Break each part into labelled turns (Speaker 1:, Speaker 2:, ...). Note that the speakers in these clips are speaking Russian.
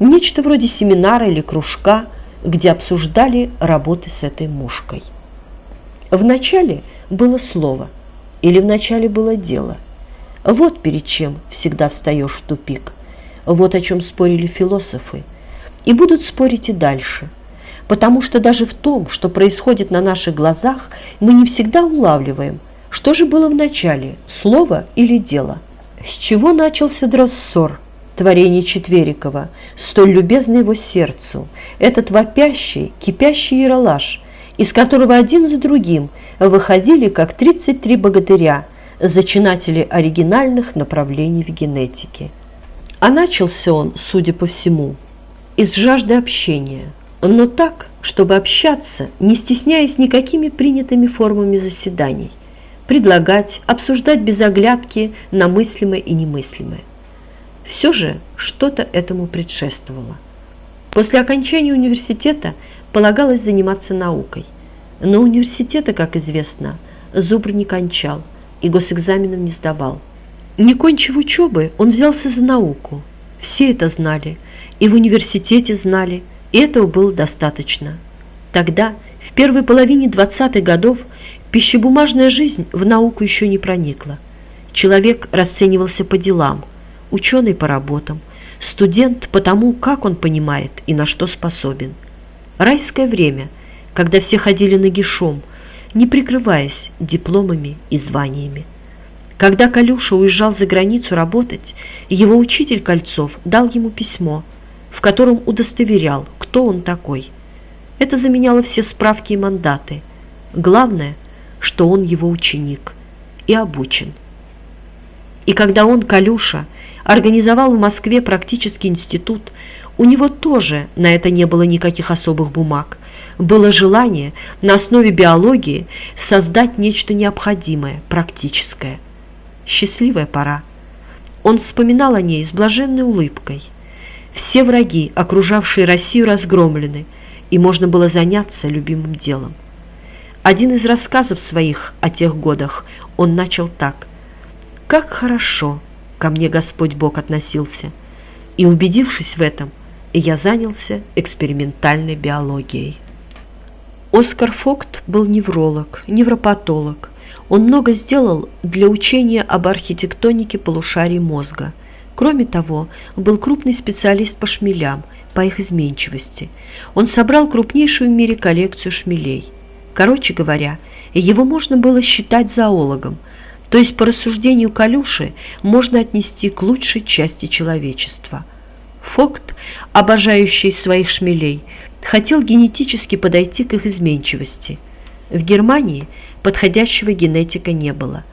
Speaker 1: Нечто вроде семинара или кружка, где обсуждали работы с этой мушкой. Вначале было слово, или вначале было дело. Вот перед чем всегда встаешь в тупик. Вот о чем спорили философы. И будут спорить и дальше. Потому что даже в том, что происходит на наших глазах, мы не всегда улавливаем, что же было в начале, слово или дело. С чего начался Дроссор, творение Четверикова, столь любезный его сердцу, этот вопящий, кипящий яролаж, из которого один за другим выходили, как 33 богатыря, зачинатели оригинальных направлений в генетике. А начался он, судя по всему, из жажды общения, но так, чтобы общаться, не стесняясь никакими принятыми формами заседаний, предлагать, обсуждать без оглядки на мыслимое и немыслимое. Все же что-то этому предшествовало. После окончания университета полагалось заниматься наукой. Но университета, как известно, Зубр не кончал и госэкзаменов не сдавал. Не кончив учебы, он взялся за науку. Все это знали, и в университете знали, и этого было достаточно. Тогда, в первой половине 20-х годов, Пищебумажная жизнь в науку еще не проникла. Человек расценивался по делам, ученый по работам, студент по тому, как он понимает и на что способен. Райское время, когда все ходили нагишом, не прикрываясь дипломами и званиями. Когда Калюша уезжал за границу работать, его учитель Кольцов дал ему письмо, в котором удостоверял, кто он такой. Это заменяло все справки и мандаты. Главное – что он его ученик и обучен. И когда он, Калюша, организовал в Москве практический институт, у него тоже на это не было никаких особых бумаг. Было желание на основе биологии создать нечто необходимое, практическое. Счастливая пора. Он вспоминал о ней с блаженной улыбкой. Все враги, окружавшие Россию, разгромлены, и можно было заняться любимым делом. Один из рассказов своих о тех годах он начал так. «Как хорошо ко мне Господь Бог относился!» И убедившись в этом, я занялся экспериментальной биологией. Оскар Фокт был невролог, невропатолог. Он много сделал для учения об архитектонике полушарий мозга. Кроме того, был крупный специалист по шмелям, по их изменчивости. Он собрал крупнейшую в мире коллекцию шмелей – Короче говоря, его можно было считать зоологом, то есть по рассуждению Калюши можно отнести к лучшей части человечества. Фокт, обожающий своих шмелей, хотел генетически подойти к их изменчивости. В Германии подходящего генетика не было.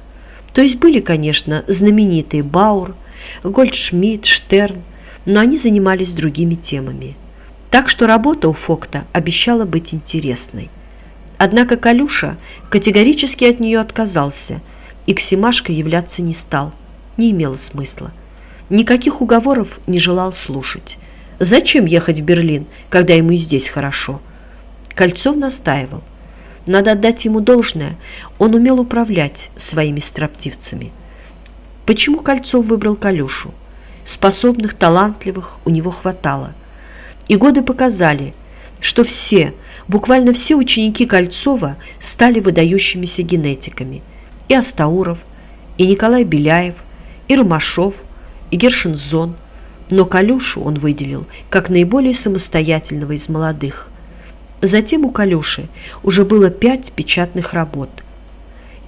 Speaker 1: То есть были, конечно, знаменитые Баур, Гольдшмидт, Штерн, но они занимались другими темами. Так что работа у Фокта обещала быть интересной. Однако Калюша категорически от нее отказался и к Семашко являться не стал, не имело смысла. Никаких уговоров не желал слушать. Зачем ехать в Берлин, когда ему и здесь хорошо? Кольцов настаивал. Надо отдать ему должное, он умел управлять своими строптивцами. Почему Кольцов выбрал Калюшу? Способных, талантливых у него хватало. И годы показали, что все – буквально все ученики Кольцова стали выдающимися генетиками. И Астауров, и Николай Беляев, и Ромашов, и Гершинзон. Но Калюшу он выделил как наиболее самостоятельного из молодых. Затем у Калюши уже было пять печатных работ.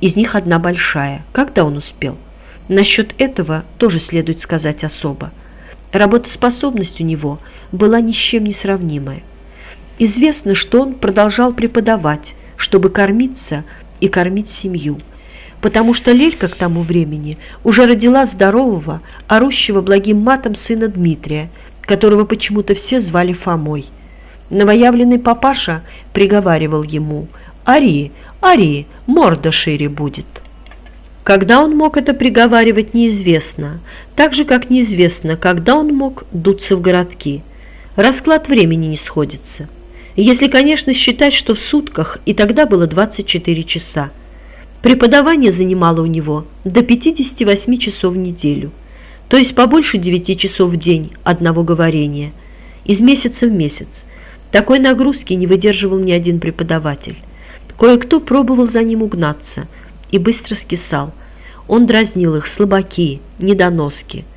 Speaker 1: Из них одна большая. Когда он успел? Насчет этого тоже следует сказать особо. Работоспособность у него была ни с чем не сравнимая. Известно, что он продолжал преподавать, чтобы кормиться и кормить семью, потому что Лелька к тому времени уже родила здорового, орущего благим матом сына Дмитрия, которого почему-то все звали Фомой. Новоявленный папаша приговаривал ему «Ари, Ари, морда шире будет». Когда он мог это приговаривать, неизвестно, так же, как неизвестно, когда он мог дуться в городки. Расклад времени не сходится. Если, конечно, считать, что в сутках и тогда было 24 часа. Преподавание занимало у него до 58 часов в неделю, то есть побольше 9 часов в день одного говорения. из месяца в месяц. Такой нагрузки не выдерживал ни один преподаватель. Кое-кто пробовал за ним угнаться и быстро скисал. Он дразнил их, слабаки, недоноски –